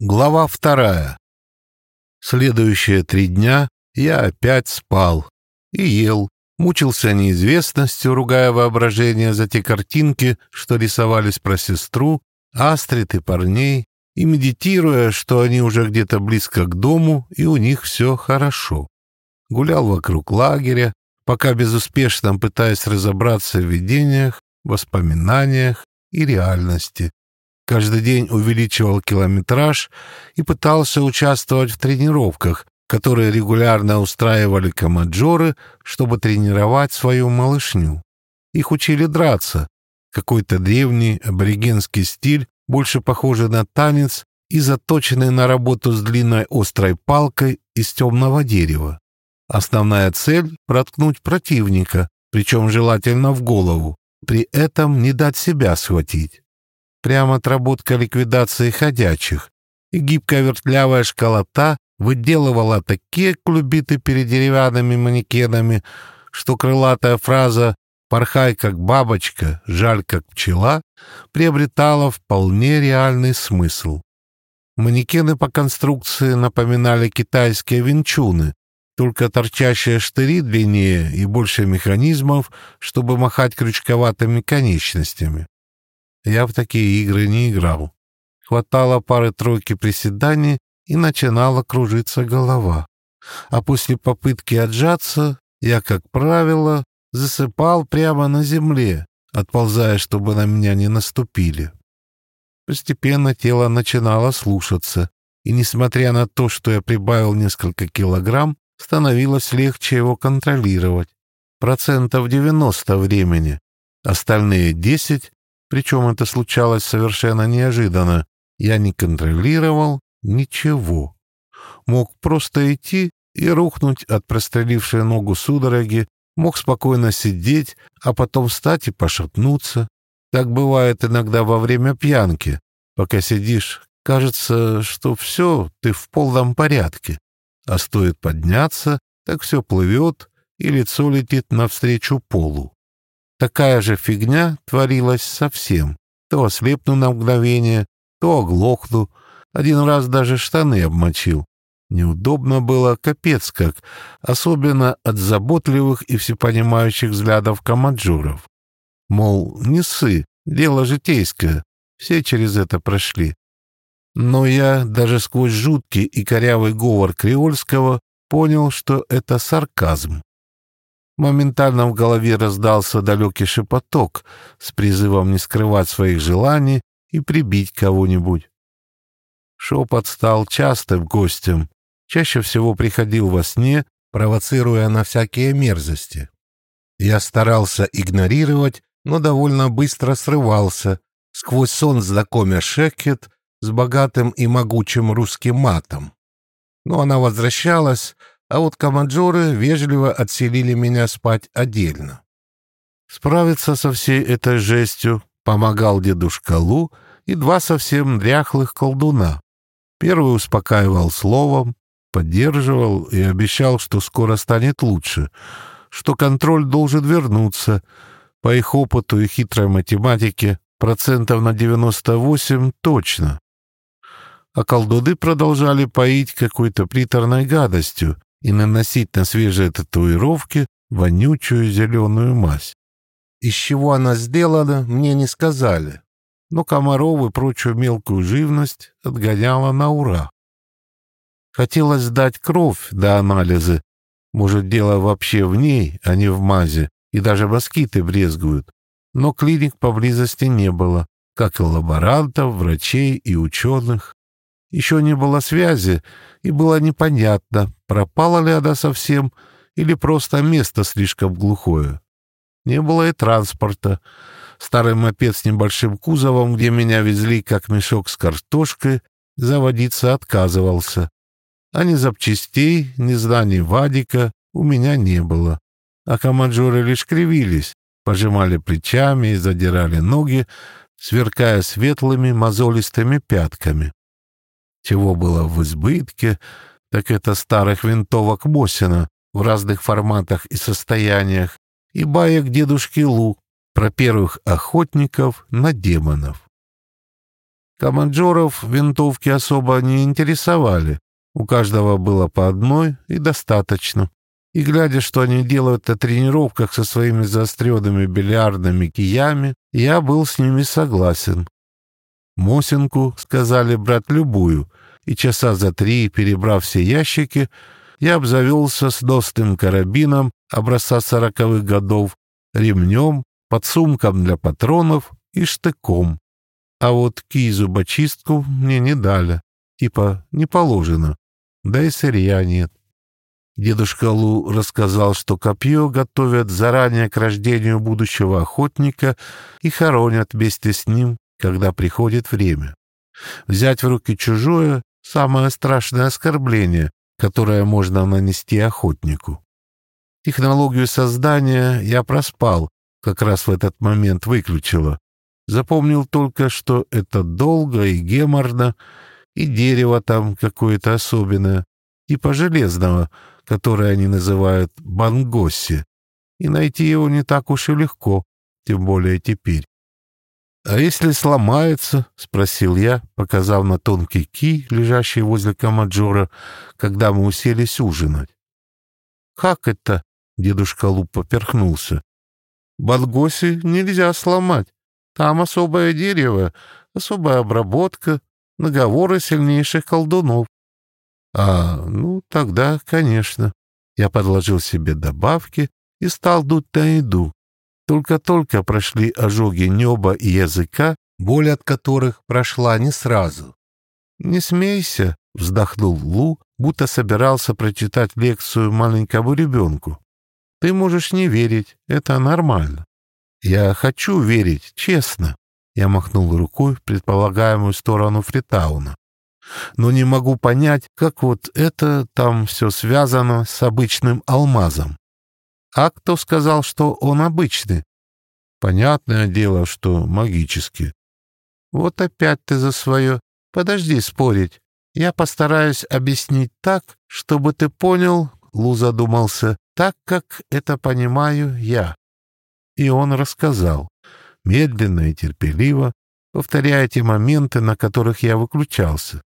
Глава вторая. Следующие три дня я опять спал и ел, мучился неизвестностью, ругая воображение за те картинки, что рисовались про сестру, Астрид и парней, и медитируя, что они уже где-то близко к дому, и у них все хорошо. Гулял вокруг лагеря, пока безуспешно пытаясь разобраться в видениях, воспоминаниях и реальности, каждый день увеличивал километраж и пытался участвовать в тренировках, которые регулярно устраивали комаджоры, чтобы тренировать свою малышню. Их учили драться. Какой-то древний аборигенский стиль, больше похожий на танец и заточенный на работу с длинной острой палкой из темного дерева. Основная цель — проткнуть противника, причем желательно в голову, при этом не дать себя схватить прямо отработка ликвидации ходячих, и гибкая вертлявая школота выделывала такие клубиты перед деревянными манекенами, что крылатая фраза «порхай как бабочка, жаль как пчела» приобретала вполне реальный смысл. Манекены по конструкции напоминали китайские винчуны, только торчащие штыри длиннее и больше механизмов, чтобы махать крючковатыми конечностями. Я в такие игры не играл. Хватало пары-тройки приседаний, и начинала кружиться голова. А после попытки отжаться, я, как правило, засыпал прямо на земле, отползая, чтобы на меня не наступили. Постепенно тело начинало слушаться, и, несмотря на то, что я прибавил несколько килограмм, становилось легче его контролировать. Процентов 90 времени. Остальные 10 причем это случалось совершенно неожиданно. Я не контролировал ничего. Мог просто идти и рухнуть от прострелившей ногу судороги, мог спокойно сидеть, а потом встать и пошатнуться. Так бывает иногда во время пьянки. Пока сидишь, кажется, что все, ты в полном порядке. А стоит подняться, так все плывет, и лицо летит навстречу полу. Такая же фигня творилась совсем. То ослепну на мгновение, то оглохну. Один раз даже штаны обмочил. Неудобно было капец как, особенно от заботливых и всепонимающих взглядов комаджуров. Мол, не ссы, дело житейское, все через это прошли. Но я даже сквозь жуткий и корявый говор креольского понял, что это сарказм. Моментально в голове раздался далекий шепоток с призывом не скрывать своих желаний и прибить кого-нибудь. Шепот стал частым гостем, чаще всего приходил во сне, провоцируя на всякие мерзости. Я старался игнорировать, но довольно быстро срывался, сквозь сон знакомя Шекет с богатым и могучим русским матом. Но она возвращалась, а вот команджоры вежливо отселили меня спать отдельно. Справиться со всей этой жестью помогал дедушка Лу и два совсем дряхлых колдуна. Первый успокаивал словом, поддерживал и обещал, что скоро станет лучше, что контроль должен вернуться. По их опыту и хитрой математике процентов на 98 точно. А колдуны продолжали поить какой-то приторной гадостью, и наносить на свежие татуировки вонючую зеленую мазь. Из чего она сделана, мне не сказали, но комаров и прочую мелкую живность отгоняла на ура. Хотелось сдать кровь до анализа. Может, дело вообще в ней, а не в мазе, и даже москиты брезгуют. Но клиник поблизости не было, как и лаборантов, врачей и ученых. Еще не было связи, и было непонятно, пропала ли она совсем или просто место слишком глухое. Не было и транспорта. Старый мопед с небольшим кузовом, где меня везли как мешок с картошкой, заводиться отказывался. А ни запчастей, ни знаний Вадика у меня не было. А команджоры лишь кривились, пожимали плечами и задирали ноги, сверкая светлыми мозолистыми пятками. Чего было в избытке, так это старых винтовок Мосина в разных форматах и состояниях и баек дедушки Лу про первых охотников на демонов. Команджоров винтовки особо не интересовали. У каждого было по одной и достаточно. И глядя, что они делают на тренировках со своими заостренными бильярдными киями, я был с ними согласен. Мосинку сказали брать любую, и часа за три, перебрав все ящики, я обзавелся сносным карабином образца сороковых годов, ремнем, подсумком для патронов и штыком. А вот ки-зубочистку мне не дали, типа не положено, да и сырья нет. Дедушка Лу рассказал, что копье готовят заранее к рождению будущего охотника и хоронят вместе с ним, когда приходит время. Взять в руки чужое — самое страшное оскорбление, которое можно нанести охотнику. Технологию создания я проспал, как раз в этот момент выключила. Запомнил только, что это долго и геморно, и дерево там какое-то особенное, типа железного — которое они называют Бангосси, и найти его не так уж и легко, тем более теперь. «А если сломается?» — спросил я, показав на тонкий ки, лежащий возле Камаджора, когда мы уселись ужинать. «Как это?» — дедушка Луп поперхнулся. «Бангоси нельзя сломать. Там особое дерево, особая обработка, наговоры сильнейших колдунов. А, ну, тогда, конечно. Я подложил себе добавки и стал дуть на еду. Только-только прошли ожоги неба и языка, боль от которых прошла не сразу. «Не смейся», — вздохнул Лу, будто собирался прочитать лекцию маленькому ребенку. «Ты можешь не верить, это нормально». «Я хочу верить, честно», — я махнул рукой в предполагаемую сторону Фритауна но не могу понять, как вот это там все связано с обычным алмазом. А кто сказал, что он обычный? Понятное дело, что магический. Вот опять ты за свое. Подожди спорить. Я постараюсь объяснить так, чтобы ты понял, Лу задумался, так, как это понимаю я. И он рассказал, медленно и терпеливо, повторяя те моменты, на которых я выключался.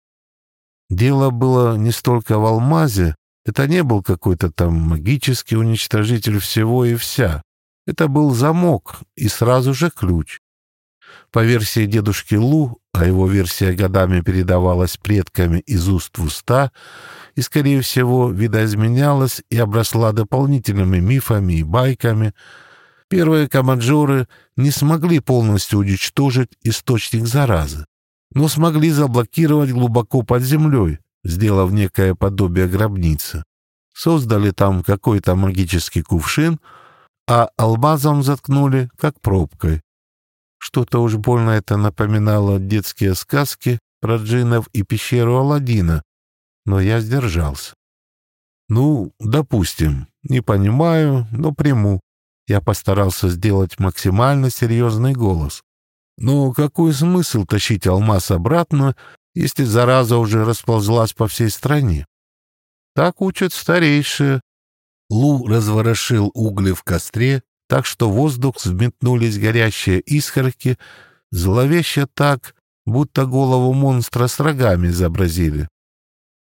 Дело было не столько в алмазе, это не был какой-то там магический уничтожитель всего и вся. Это был замок и сразу же ключ. По версии дедушки Лу, а его версия годами передавалась предками из уст в уста, и, скорее всего, видоизменялась и обросла дополнительными мифами и байками, первые команджоры не смогли полностью уничтожить источник заразы но смогли заблокировать глубоко под землей, сделав некое подобие гробницы. Создали там какой-то магический кувшин, а алмазом заткнули, как пробкой. Что-то уж больно это напоминало детские сказки про джинов и пещеру Аладдина, но я сдержался. Ну, допустим, не понимаю, но приму. Я постарался сделать максимально серьезный голос. Но какой смысл тащить алмаз обратно, если зараза уже расползлась по всей стране? Так учат старейшие. Лу разворошил угли в костре, так что в воздух взметнулись горящие искорки, зловеще так, будто голову монстра с рогами изобразили.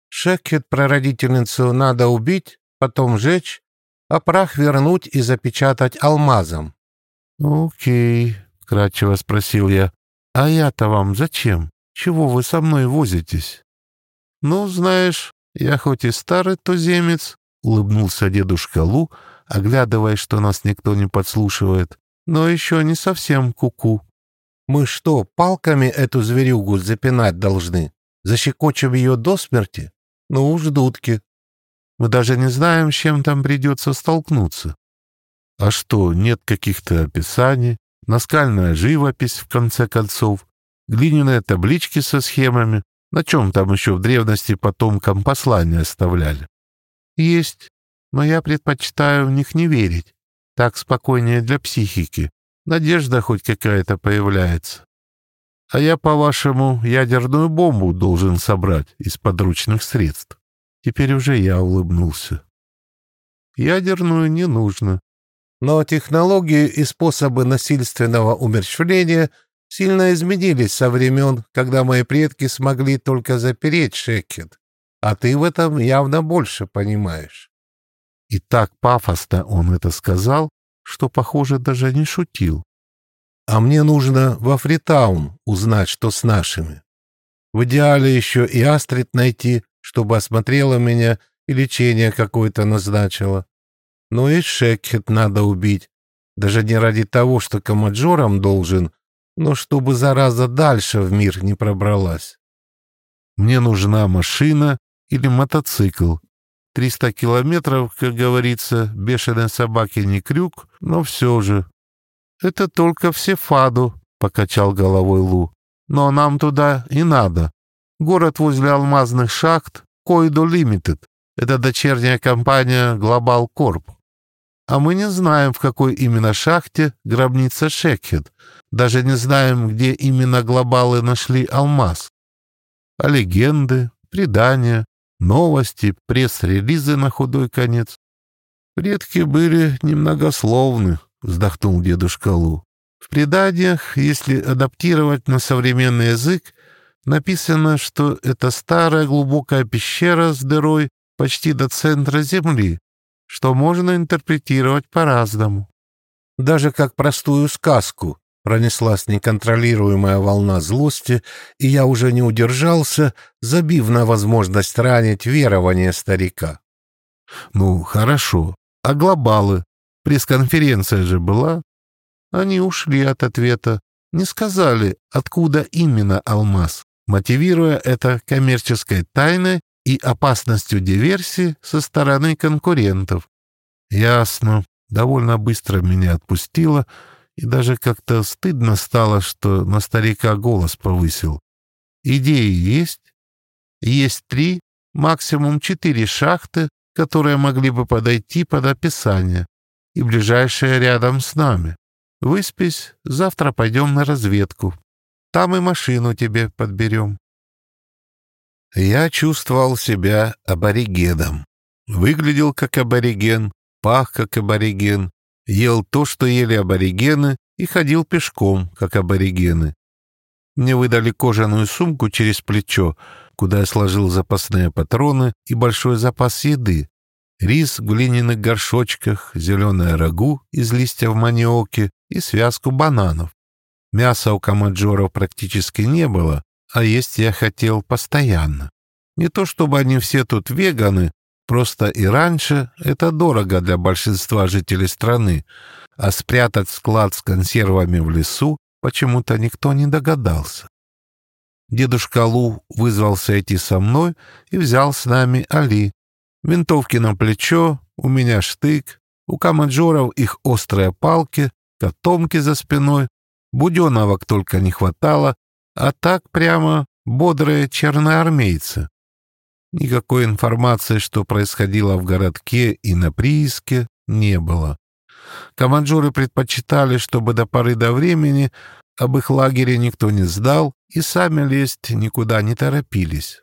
Шекет прародительницу надо убить, потом жечь, а прах вернуть и запечатать алмазом. Окей, — кратчево спросил я. «А я-то вам зачем? Чего вы со мной возитесь?» «Ну, знаешь, я хоть и старый туземец», — улыбнулся дедушка Лу, оглядывая, что нас никто не подслушивает, «но еще не совсем куку. -ку. Мы что, палками эту зверюгу запинать должны? Защекочем ее до смерти? Ну уж дудки. Мы даже не знаем, с чем там придется столкнуться. А что, нет каких-то описаний? наскальная живопись, в конце концов, глиняные таблички со схемами, на чем там еще в древности потомкам послания оставляли. Есть, но я предпочитаю в них не верить. Так спокойнее для психики. Надежда хоть какая-то появляется. А я, по-вашему, ядерную бомбу должен собрать из подручных средств. Теперь уже я улыбнулся. Ядерную не нужно. Но технологии и способы насильственного умерщвления сильно изменились со времен, когда мои предки смогли только запереть Шекет, а ты в этом явно больше понимаешь». И так пафосно он это сказал, что, похоже, даже не шутил. «А мне нужно во Фритаун узнать, что с нашими. В идеале еще и Астрид найти, чтобы осмотрела меня и лечение какое-то назначила. Ну и Шекхет надо убить, даже не ради того, что комаджорам должен, но чтобы зараза дальше в мир не пробралась. Мне нужна машина или мотоцикл. Триста километров, как говорится, бешеной собаке не крюк, но все же. Это только в Сефаду, — покачал головой Лу. Но нам туда и надо. Город возле алмазных шахт Койдо Лимитед. Это дочерняя компания Global Corp. А мы не знаем, в какой именно шахте гробница Шекхед. Даже не знаем, где именно глобалы нашли алмаз. А легенды, предания, новости, пресс-релизы на худой конец. Предки были немногословны, вздохнул дедушка Лу. В преданиях, если адаптировать на современный язык, написано, что это старая глубокая пещера с дырой почти до центра Земли, что можно интерпретировать по-разному. Даже как простую сказку пронеслась неконтролируемая волна злости, и я уже не удержался, забив на возможность ранить верование старика. Ну, хорошо. А глобалы? Пресс-конференция же была? Они ушли от ответа, не сказали, откуда именно алмаз, мотивируя это коммерческой тайной и опасностью диверсии со стороны конкурентов. Ясно. Довольно быстро меня отпустило, и даже как-то стыдно стало, что на старика голос повысил. Идеи есть? Есть три, максимум четыре шахты, которые могли бы подойти под описание, и ближайшие рядом с нами. Выспись, завтра пойдем на разведку. Там и машину тебе подберем. Я чувствовал себя аборигеном. Выглядел как абориген, пах как абориген, ел то, что ели аборигены, и ходил пешком, как аборигены. Мне выдали кожаную сумку через плечо, куда я сложил запасные патроны и большой запас еды. Рис в глиняных горшочках, зеленое рагу из листьев маниоки и связку бананов. Мяса у комаджоров практически не было, а есть я хотел постоянно. Не то чтобы они все тут веганы, просто и раньше это дорого для большинства жителей страны, а спрятать склад с консервами в лесу почему-то никто не догадался. Дедушка Лу вызвался идти со мной и взял с нами Али. Винтовки на плечо, у меня штык, у камаджоров их острые палки, котомки за спиной, буденовок только не хватало, а так прямо бодрые черноармейцы. Никакой информации, что происходило в городке и на прииске, не было. Команджуры предпочитали, чтобы до поры до времени об их лагере никто не сдал, и сами лезть никуда не торопились.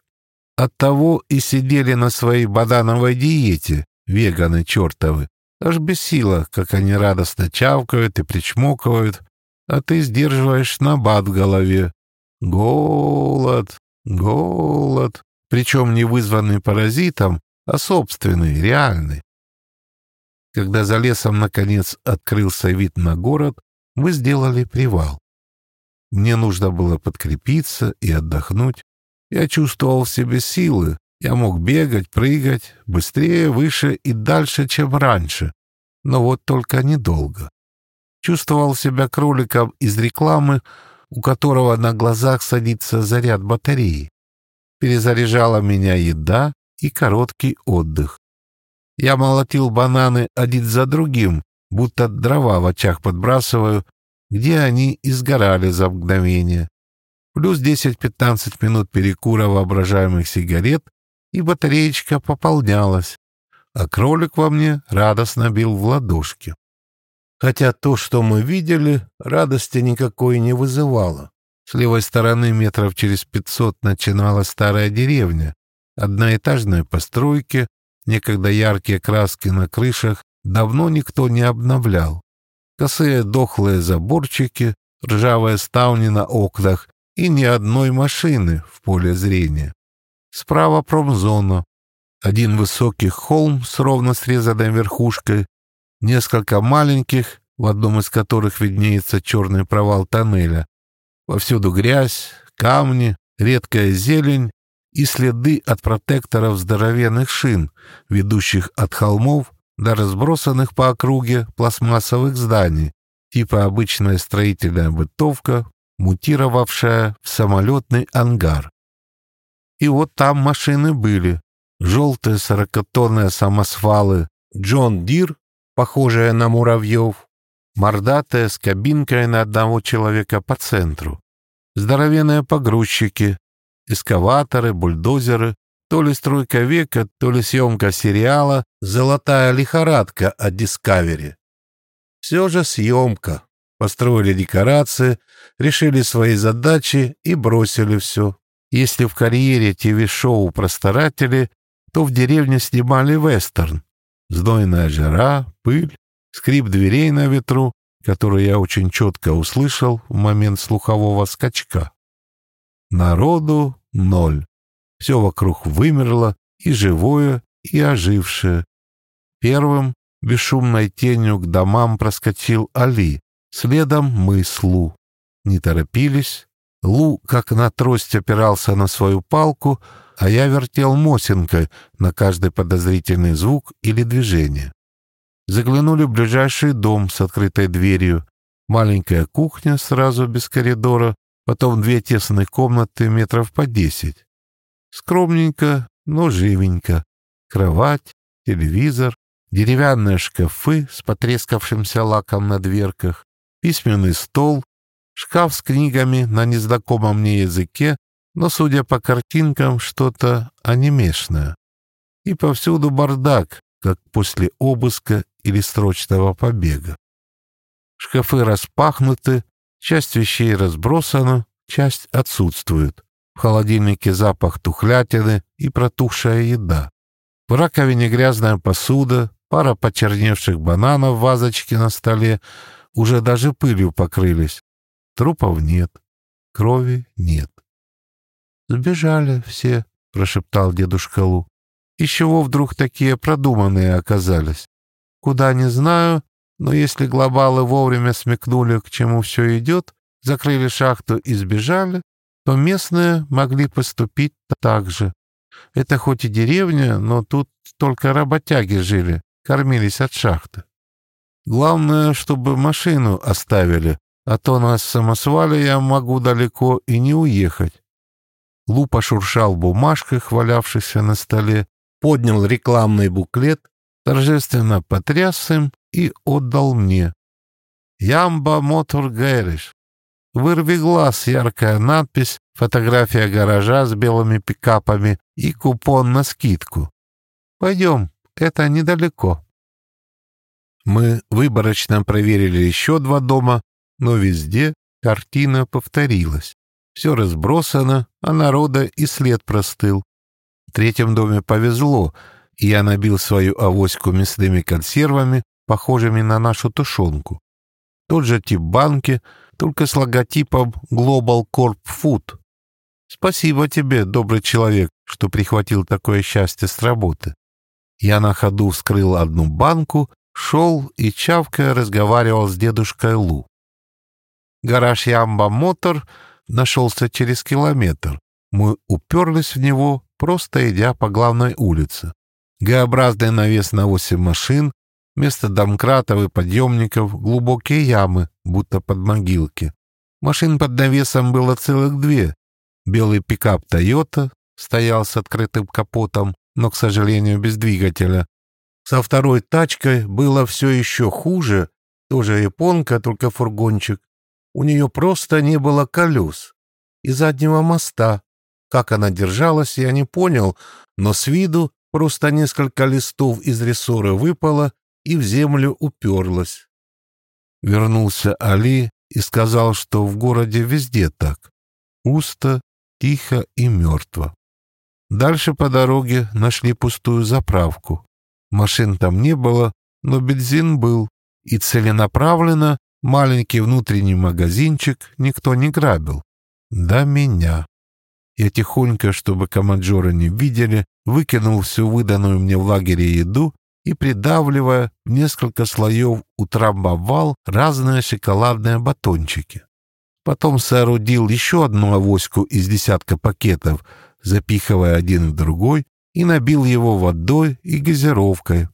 Оттого и сидели на своей бадановой диете, веганы чертовы. Аж бесило, как они радостно чавкают и причмокивают, а ты сдерживаешь набат в голове. Голод, голод, причем не вызванный паразитом, а собственный, реальный. Когда за лесом, наконец, открылся вид на город, мы сделали привал. Мне нужно было подкрепиться и отдохнуть. Я чувствовал в себе силы, я мог бегать, прыгать, быстрее, выше и дальше, чем раньше, но вот только недолго. Чувствовал себя кроликом из рекламы, у которого на глазах садится заряд батареи. Перезаряжала меня еда и короткий отдых. Я молотил бананы один за другим, будто дрова в очах подбрасываю, где они изгорали за мгновение. Плюс 10-15 минут перекура воображаемых сигарет и батареечка пополнялась, а кролик во мне радостно бил в ладошки. Хотя то, что мы видели, радости никакой не вызывало. С левой стороны метров через пятьсот начиналась старая деревня, одноэтажные постройки, некогда яркие краски на крышах давно никто не обновлял. Косые дохлые заборчики, ржавые ставни на окнах и ни одной машины в поле зрения. Справа промзона. Один высокий холм с ровно срезанной верхушкой, несколько маленьких, в одном из которых виднеется черный провал тоннеля. Повсюду грязь, камни, редкая зелень и следы от протекторов здоровенных шин, ведущих от холмов до разбросанных по округе пластмассовых зданий, типа обычная строительная бытовка, мутировавшая в самолетный ангар. И вот там машины были. Желтые сорокатонные самосвалы «Джон Дир», похожие на муравьев, мордатые с кабинкой на одного человека по центру, здоровенные погрузчики, эскаваторы, бульдозеры, то ли стройка века, то ли съемка сериала «Золотая лихорадка» от Discovery. Все же съемка. Построили декорации, решили свои задачи и бросили все. Если в карьере ТВ-шоу про старатели, то в деревне снимали вестерн. Знойная жара, пыль, скрип дверей на ветру, который я очень четко услышал в момент слухового скачка. Народу ноль. Все вокруг вымерло, и живое, и ожившее. Первым бесшумной тенью к домам проскочил Али, следом мы с Лу. Не торопились. Лу, как на трость, опирался на свою палку, а я вертел мосинкой на каждый подозрительный звук или движение. Заглянули в ближайший дом с открытой дверью. Маленькая кухня сразу без коридора, потом две тесные комнаты метров по десять. Скромненько, но живенько. Кровать, телевизор, деревянные шкафы с потрескавшимся лаком на дверках, письменный стол, шкаф с книгами на незнакомом мне языке, но, судя по картинкам, что-то анимешное. И повсюду бардак, как после обыска или срочного побега. Шкафы распахнуты, часть вещей разбросана, часть отсутствует. В холодильнике запах тухлятины и протухшая еда. В раковине грязная посуда, пара почерневших бананов в вазочке на столе, уже даже пылью покрылись. Трупов нет, крови нет. «Сбежали все», — прошептал дедушка Лу. «Из чего вдруг такие продуманные оказались? Куда не знаю, но если глобалы вовремя смекнули, к чему все идет, закрыли шахту и сбежали, то местные могли поступить так же. Это хоть и деревня, но тут только работяги жили, кормились от шахты. Главное, чтобы машину оставили, а то на самосвале я могу далеко и не уехать. Лу пошуршал в бумажках, на столе, поднял рекламный буклет, торжественно потряс им и отдал мне. «Ямба Мотор Гэриш». Вырви глаз, яркая надпись, фотография гаража с белыми пикапами и купон на скидку. Пойдем, это недалеко. Мы выборочно проверили еще два дома, но везде картина повторилась. Все разбросано, а народа и след простыл. В третьем доме повезло, и я набил свою авоську мясными консервами, похожими на нашу тушенку. Тот же тип банки, только с логотипом Global Corp Food. Спасибо тебе, добрый человек, что прихватил такое счастье с работы. Я на ходу вскрыл одну банку, шел и, чавкая, разговаривал с дедушкой Лу. Гараж Ямба Мотор нашелся через километр. Мы уперлись в него, просто идя по главной улице. Г-образный навес на восемь машин, вместо домкратов и подъемников глубокие ямы, будто под могилки. Машин под навесом было целых две. Белый пикап «Тойота» стоял с открытым капотом, но, к сожалению, без двигателя. Со второй тачкой было все еще хуже, тоже японка, только фургончик. У нее просто не было колес и заднего моста. Как она держалась, я не понял, но с виду просто несколько листов из рессоры выпало и в землю уперлась. Вернулся Али и сказал, что в городе везде так. Пусто, тихо и мертво. Дальше по дороге нашли пустую заправку. Машин там не было, но бензин был, и целенаправленно Маленький внутренний магазинчик никто не грабил. До меня. Я тихонько, чтобы команджоры не видели, выкинул всю выданную мне в лагере еду и, придавливая в несколько слоев, утрамбовал разные шоколадные батончики. Потом соорудил еще одну авоську из десятка пакетов, запихивая один в другой, и набил его водой и газировкой.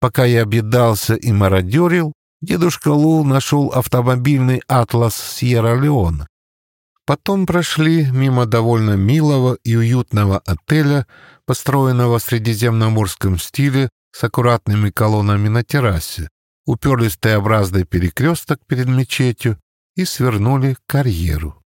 Пока я объедался и мародерил, дедушка Лу нашел автомобильный «Атлас Сьерра-Леон». Потом прошли мимо довольно милого и уютного отеля, построенного в средиземноморском стиле с аккуратными колоннами на террасе, уперлись в Т-образный перекресток перед мечетью и свернули карьеру.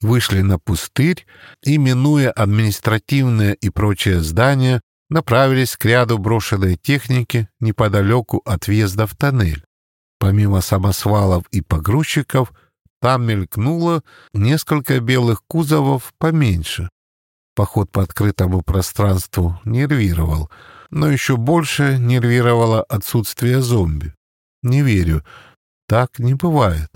Вышли на пустырь и, минуя административные и прочие здания, направились к ряду брошенной техники неподалеку от въезда в тоннель. Помимо самосвалов и погрузчиков, там мелькнуло несколько белых кузовов поменьше. Поход по открытому пространству нервировал, но еще больше нервировало отсутствие зомби. Не верю, так не бывает.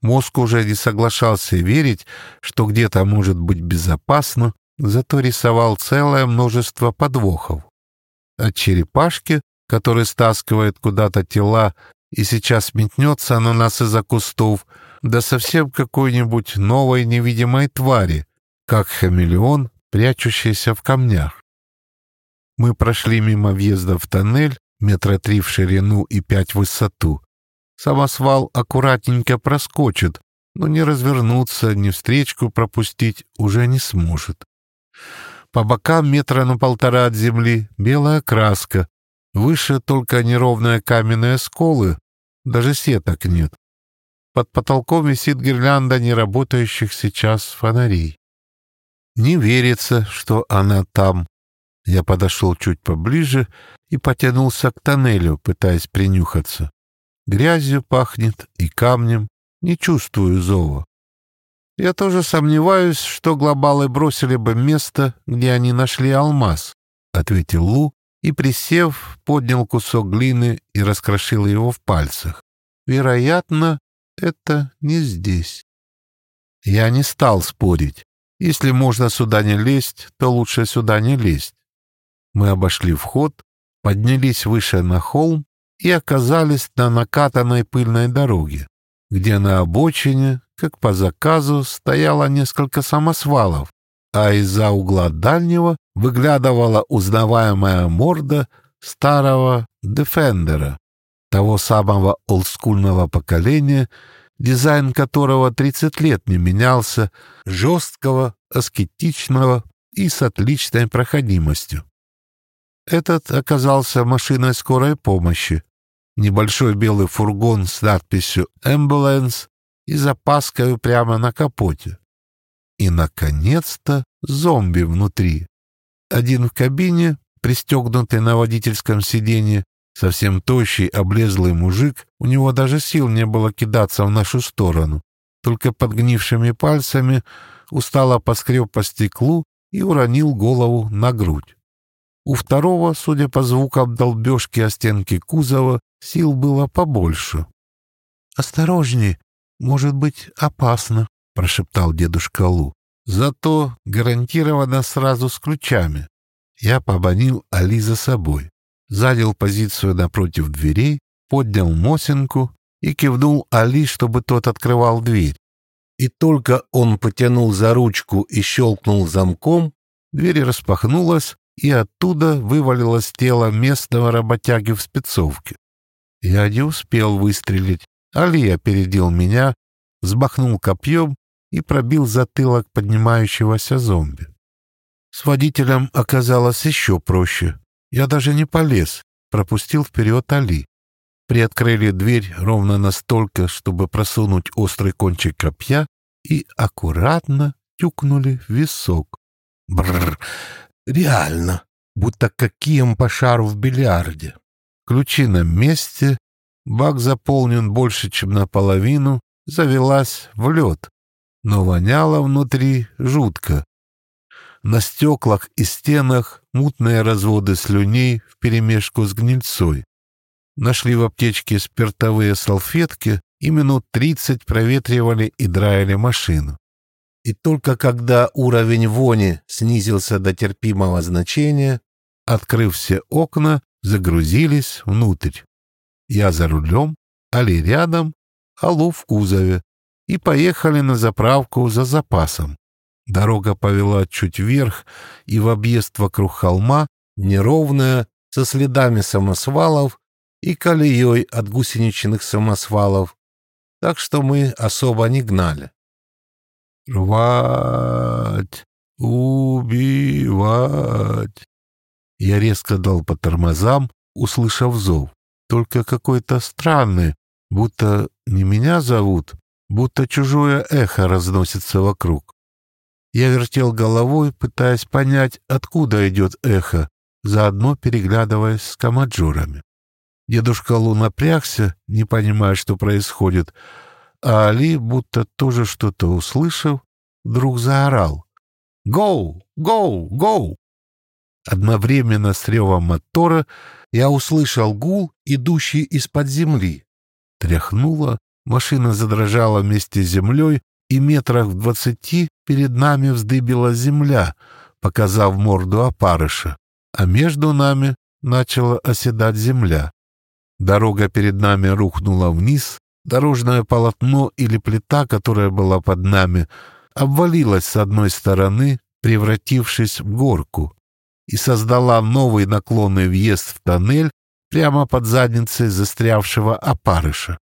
Мозг уже не соглашался верить, что где-то может быть безопасно, зато рисовал целое множество подвохов. От черепашки, который стаскивает куда-то тела и сейчас метнется на нас из-за кустов, до совсем какой-нибудь новой невидимой твари, как хамелеон, прячущийся в камнях. Мы прошли мимо въезда в тоннель, метра три в ширину и пять в высоту. Самосвал аккуратненько проскочит, но не развернуться, ни встречку пропустить уже не сможет. По бокам метра на полтора от земли белая краска, выше только неровные каменные сколы, даже сеток нет. Под потолком висит гирлянда неработающих сейчас фонарей. Не верится, что она там. Я подошел чуть поближе и потянулся к тоннелю, пытаясь принюхаться. Грязью пахнет и камнем. Не чувствую зова. Я тоже сомневаюсь, что глобалы бросили бы место, где они нашли алмаз, — ответил Лу и, присев, поднял кусок глины и раскрошил его в пальцах. Вероятно, это не здесь. Я не стал спорить. Если можно сюда не лезть, то лучше сюда не лезть. Мы обошли вход, поднялись выше на холм и оказались на накатанной пыльной дороге, где на обочине, как по заказу, стояло несколько самосвалов, а из-за угла дальнего выглядывала узнаваемая морда старого «Дефендера», того самого олдскульного поколения, дизайн которого 30 лет не менялся, жесткого, аскетичного и с отличной проходимостью. Этот оказался машиной скорой помощи. Небольшой белый фургон с надписью «Ambulance» и запаской прямо на капоте. И, наконец-то, зомби внутри. Один в кабине, пристегнутый на водительском сиденье, Совсем тощий, облезлый мужик, у него даже сил не было кидаться в нашу сторону. Только подгнившими пальцами устало поскреб по стеклу и уронил голову на грудь. У второго, судя по звукам долбежки о стенки кузова, сил было побольше. «Осторожней, может быть, опасно», — прошептал дедушка Лу. «Зато гарантированно сразу с ключами». Я побанил Али за собой занял позицию напротив дверей, поднял Мосинку и кивнул Али, чтобы тот открывал дверь. И только он потянул за ручку и щелкнул замком, дверь распахнулась, и оттуда вывалилось тело местного работяги в спецовке. Я не успел выстрелить. Али опередил меня, взбахнул копьем и пробил затылок поднимающегося зомби. С водителем оказалось еще проще. Я даже не полез, пропустил вперед Али. Приоткрыли дверь ровно настолько, чтобы просунуть острый кончик копья, и аккуратно тюкнули в висок. Бррр, реально, будто каким по шару в бильярде. Ключи на месте, бак заполнен больше, чем наполовину, завелась в лед, но воняло внутри жутко. На стеклах и стенах мутные разводы слюней вперемешку с гнильцой. Нашли в аптечке спиртовые салфетки, и минут тридцать проветривали и драили машину. И только когда уровень вони снизился до терпимого значения, открыв все окна, загрузились внутрь. Я за рулем, Али рядом, Алу в кузове, и поехали на заправку за запасом. Дорога повела чуть вверх, и в объезд вокруг холма, неровная, со следами самосвалов и колеей от гусеничных самосвалов, так что мы особо не гнали. «Рвать! Убивать!» Я резко дал по тормозам, услышав зов. Только какой-то странный, будто не меня зовут, будто чужое эхо разносится вокруг. Я вертел головой, пытаясь понять, откуда идет эхо, заодно переглядываясь с комаджурами. Дедушка Лу напрягся, не понимая, что происходит, а Али, будто тоже что-то услышав, вдруг заорал. «Гоу! Гоу! Гоу!» Одновременно с ревом мотора я услышал гул, идущий из-под земли. Тряхнуло, машина задрожала вместе с землей, и метрах в двадцати перед нами вздыбила земля, показав морду опарыша, а между нами начала оседать земля. Дорога перед нами рухнула вниз, дорожное полотно или плита, которая была под нами, обвалилась с одной стороны, превратившись в горку, и создала новый наклонный въезд в тоннель прямо под задницей застрявшего опарыша.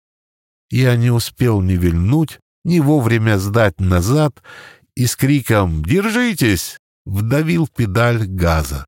Я не успел ни вильнуть, ни вовремя сдать назад и с криком «Держитесь!» вдавил педаль газа.